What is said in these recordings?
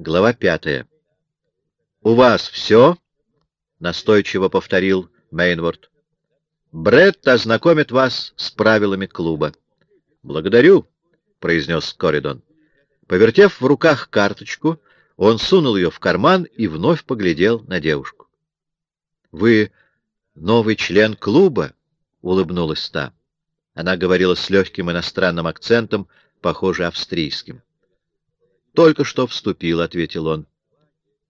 Глава пятая. «У вас все?» — настойчиво повторил Мейнворд. «Бретт ознакомит вас с правилами клуба». «Благодарю», — произнес Коридон. Повертев в руках карточку, он сунул ее в карман и вновь поглядел на девушку. «Вы новый член клуба?» — улыбнулась та. Она говорила с легким иностранным акцентом, похоже, австрийским. «Только что вступил», — ответил он.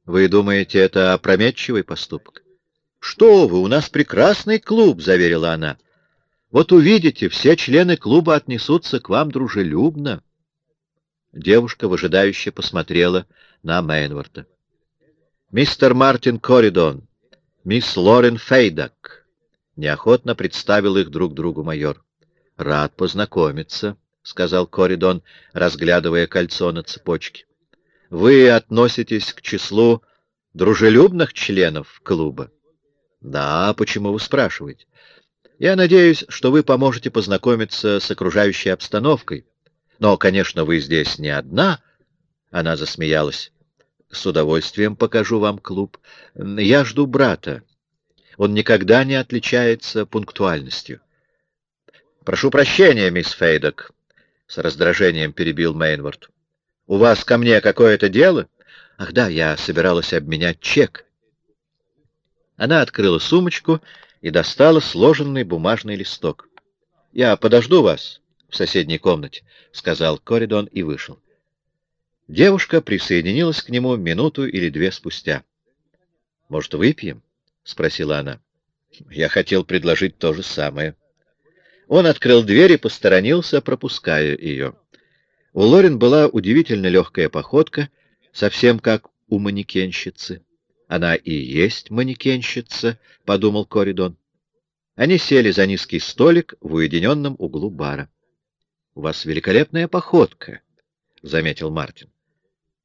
«Вы думаете, это опрометчивый поступок?» «Что вы, у нас прекрасный клуб», — заверила она. «Вот увидите, все члены клуба отнесутся к вам дружелюбно». Девушка выжидающе посмотрела на Мейнворта. «Мистер Мартин Коридон, мисс Лорен Фейдак», — неохотно представил их друг другу майор. «Рад познакомиться», — сказал Коридон, разглядывая кольцо на цепочке. — Вы относитесь к числу дружелюбных членов клуба? — Да, почему вы спрашиваете? Я надеюсь, что вы поможете познакомиться с окружающей обстановкой. Но, конечно, вы здесь не одна. Она засмеялась. С удовольствием покажу вам клуб. Я жду брата. Он никогда не отличается пунктуальностью. Прошу прощения, мисс Фейдок, с раздражением перебил Мейнворд. «У вас ко мне какое-то дело?» «Ах да, я собиралась обменять чек». Она открыла сумочку и достала сложенный бумажный листок. «Я подожду вас в соседней комнате», — сказал Коридон и вышел. Девушка присоединилась к нему минуту или две спустя. «Может, выпьем?» — спросила она. «Я хотел предложить то же самое». Он открыл дверь и посторонился, пропуская ее. У Лорен была удивительно легкая походка, совсем как у манекенщицы. Она и есть манекенщица, — подумал Коридон. Они сели за низкий столик в уединенном углу бара. — У вас великолепная походка, — заметил Мартин.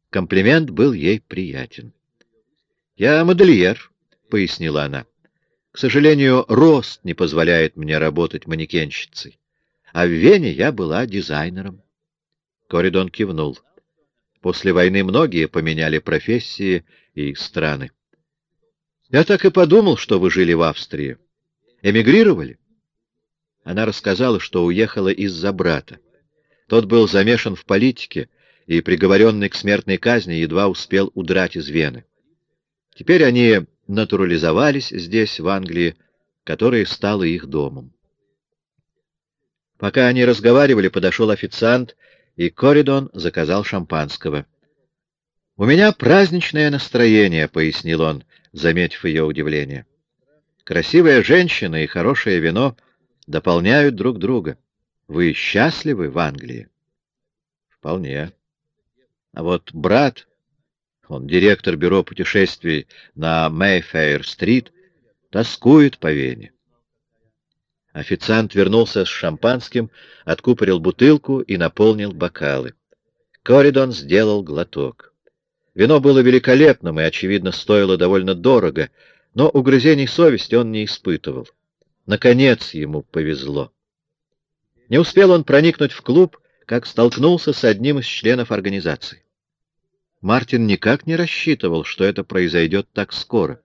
Комплимент был ей приятен. — Я модельер, — пояснила она. К сожалению, рост не позволяет мне работать манекенщицей. А в Вене я была дизайнером. Коридон кивнул. После войны многие поменяли профессии и страны. Я так и подумал, что вы жили в Австрии. Эмигрировали? Она рассказала, что уехала из-за брата. Тот был замешан в политике и, приговоренный к смертной казни, едва успел удрать из Вены. Теперь они натурализовались здесь, в Англии, которая стала их домом. Пока они разговаривали, подошел официант, и Коридон заказал шампанского. — У меня праздничное настроение, — пояснил он, заметив ее удивление. — Красивая женщина и хорошее вино дополняют друг друга. Вы счастливы в Англии? — Вполне. А вот брат он директор бюро путешествий на Мэйфейр-стрит, тоскует по Вене. Официант вернулся с шампанским, откупорил бутылку и наполнил бокалы. Коридон сделал глоток. Вино было великолепным и, очевидно, стоило довольно дорого, но угрызений совести он не испытывал. Наконец ему повезло. Не успел он проникнуть в клуб, как столкнулся с одним из членов организации. Мартин никак не рассчитывал, что это произойдет так скоро.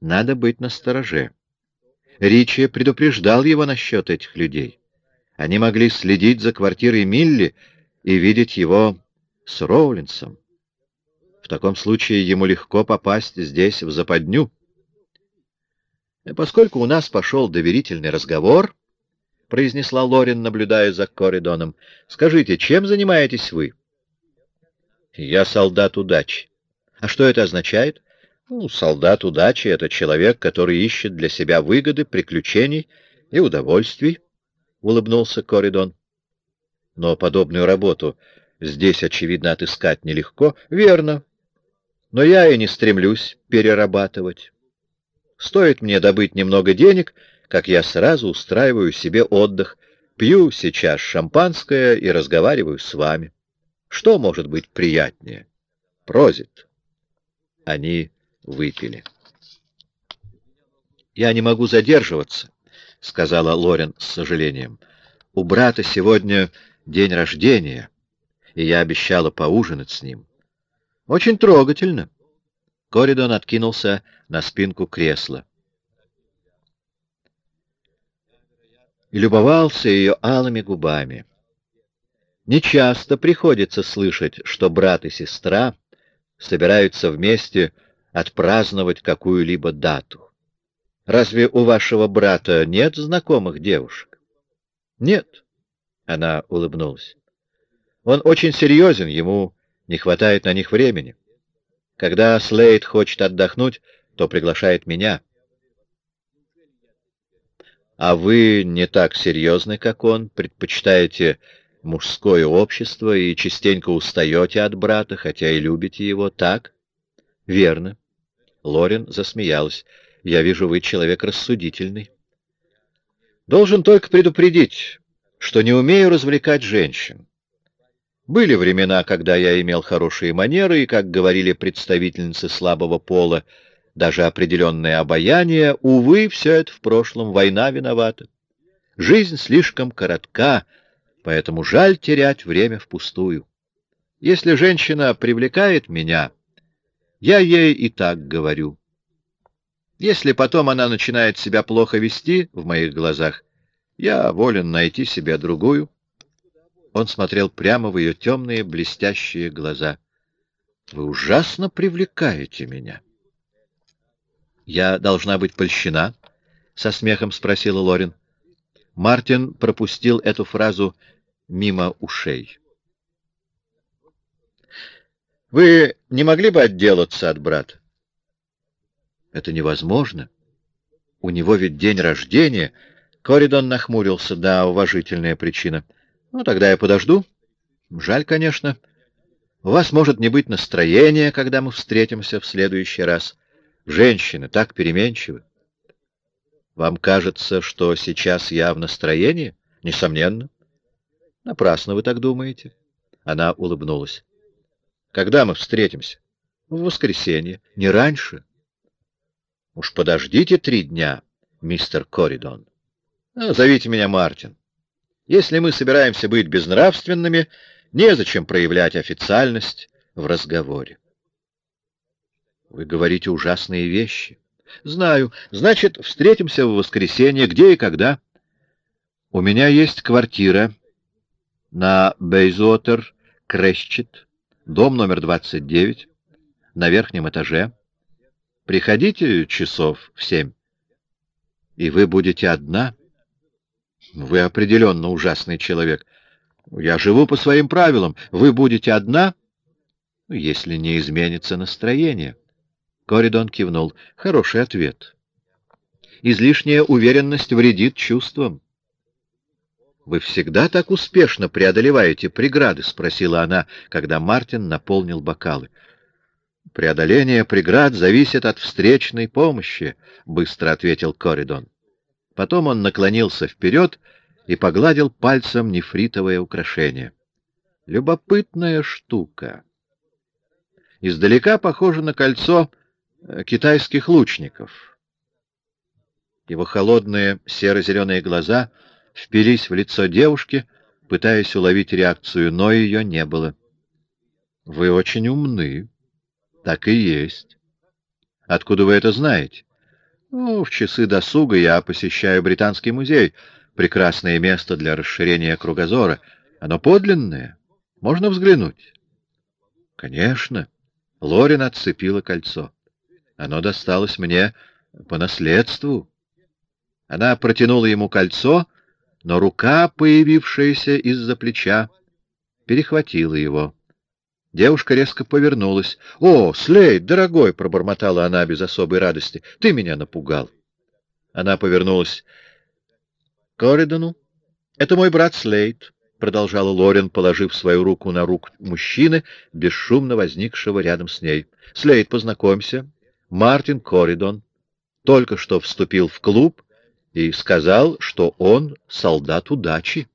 Надо быть настороже. Ричи предупреждал его насчет этих людей. Они могли следить за квартирой Милли и видеть его с Роулинсом. В таком случае ему легко попасть здесь в западню. Поскольку у нас пошел доверительный разговор, — произнесла Лорин, наблюдая за Коридоном, — скажите, чем занимаетесь вы? — я солдат удачи. А что это означает? Ну, солдат удачи — это человек, который ищет для себя выгоды, приключений и удовольствий, — улыбнулся Коридон. Но подобную работу здесь, очевидно, отыскать нелегко. Верно. Но я и не стремлюсь перерабатывать. Стоит мне добыть немного денег, как я сразу устраиваю себе отдых, пью сейчас шампанское и разговариваю с вами. Что может быть приятнее? Прозит. Они выпили. «Я не могу задерживаться», — сказала Лорен с сожалением. «У брата сегодня день рождения, и я обещала поужинать с ним». Очень трогательно. Коридон откинулся на спинку кресла. И любовался ее алыми губами. Нечасто приходится слышать, что брат и сестра собираются вместе отпраздновать какую-либо дату. Разве у вашего брата нет знакомых девушек? Нет, она улыбнулась. Он очень серьезен, ему не хватает на них времени. Когда Слейд хочет отдохнуть, то приглашает меня. А вы не так серьезны, как он, предпочитаете мужское общество и частенько устаете от брата, хотя и любите его, так? Верно. Лорен засмеялась. Я вижу, вы человек рассудительный. Должен только предупредить, что не умею развлекать женщин. Были времена, когда я имел хорошие манеры, и, как говорили представительницы слабого пола, даже определенное обаяние. Увы, все это в прошлом, война виновата. Жизнь слишком коротка, поэтому жаль терять время впустую. Если женщина привлекает меня, я ей и так говорю. Если потом она начинает себя плохо вести в моих глазах, я волен найти себе другую. Он смотрел прямо в ее темные блестящие глаза. «Вы ужасно привлекаете меня». «Я должна быть польщена?» — со смехом спросила Лорин. Мартин пропустил эту фразу мимо ушей. «Вы не могли бы отделаться от брата?» «Это невозможно. У него ведь день рождения». Коридон нахмурился. «Да, уважительная причина». Ну, тогда я подожду. Жаль, конечно. У вас может не быть настроения, когда мы встретимся в следующий раз. Женщины так переменчивы. Вам кажется, что сейчас я в настроении? Несомненно. Напрасно вы так думаете. Она улыбнулась. Когда мы встретимся? В воскресенье. Не раньше. Уж подождите три дня, мистер Коридон. Зовите меня Мартин. Если мы собираемся быть безнравственными, незачем проявлять официальность в разговоре. Вы говорите ужасные вещи. Знаю. Значит, встретимся в воскресенье. Где и когда? У меня есть квартира на Бейзотер, Крещет, дом номер 29, на верхнем этаже. Приходите часов в семь. И вы будете одна? — вы определенно ужасный человек. Я живу по своим правилам. Вы будете одна, если не изменится настроение. Коридон кивнул. Хороший ответ. Излишняя уверенность вредит чувствам. «Вы всегда так успешно преодолеваете преграды?» — спросила она, когда Мартин наполнил бокалы. «Преодоление преград зависит от встречной помощи», — быстро ответил Коридон. Потом он наклонился вперед и погладил пальцем нефритовое украшение. Любопытная штука. Издалека похоже на кольцо э, китайских лучников. Его холодные серо-зеленые глаза впились в лицо девушки, пытаясь уловить реакцию, но ее не было. — Вы очень умны. — Так и есть. — Откуда вы это знаете? Ну, в часы досуга я посещаю Британский музей. Прекрасное место для расширения кругозора. Оно подлинное. Можно взглянуть? Конечно. Лорин отцепила кольцо. Оно досталось мне по наследству. Она протянула ему кольцо, но рука, появившаяся из-за плеча, перехватила его. Девушка резко повернулась. — О, Слейд, дорогой! — пробормотала она без особой радости. — Ты меня напугал. Она повернулась к Коридону. — Это мой брат Слейд, — продолжала Лорен, положив свою руку на руку мужчины, бесшумно возникшего рядом с ней. — Слейд, познакомься. Мартин Коридон только что вступил в клуб и сказал, что он солдат удачи.